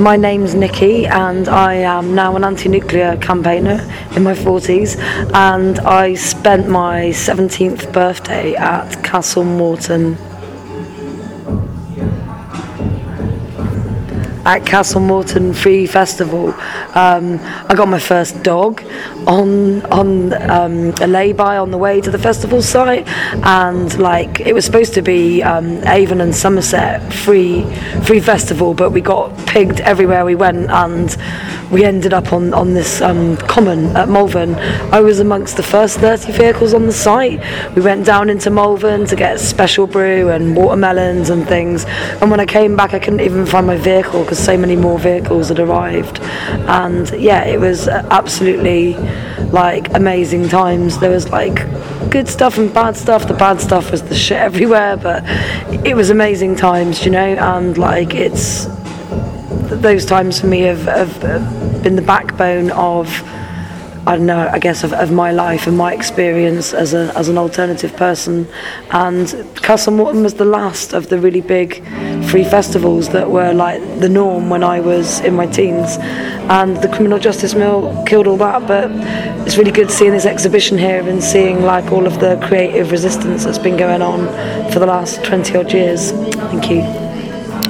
My name's Nikki, and I am now an anti nuclear campaigner in my 40s. And I spent my 17th birthday at Castle Morton at Castle Morton Free Festival. Um, I got my first dog on on um, a lay-by on the way to the festival site, and like it was supposed to be um, Avon and Somerset free free festival, but we got pigged everywhere we went, and we ended up on on this um, common at Malvern. I was amongst the first 30 vehicles on the site. We went down into Malvern to get special brew and watermelons and things, and when I came back, I couldn't even find my vehicle because so many more vehicles had arrived, and yeah, it was absolutely like amazing times. There was like good stuff and bad stuff. The bad stuff was the shit everywhere, but it was amazing times, you know, and like it's those times for me have, have been the backbone of I don't know, I guess, of, of my life and my experience as, a, as an alternative person. And Castle Morton was the last of the really big free festivals that were like the norm when I was in my teens. And the criminal justice bill killed all that, but it's really good seeing this exhibition here and seeing like all of the creative resistance that's been going on for the last 20 odd years. Thank you.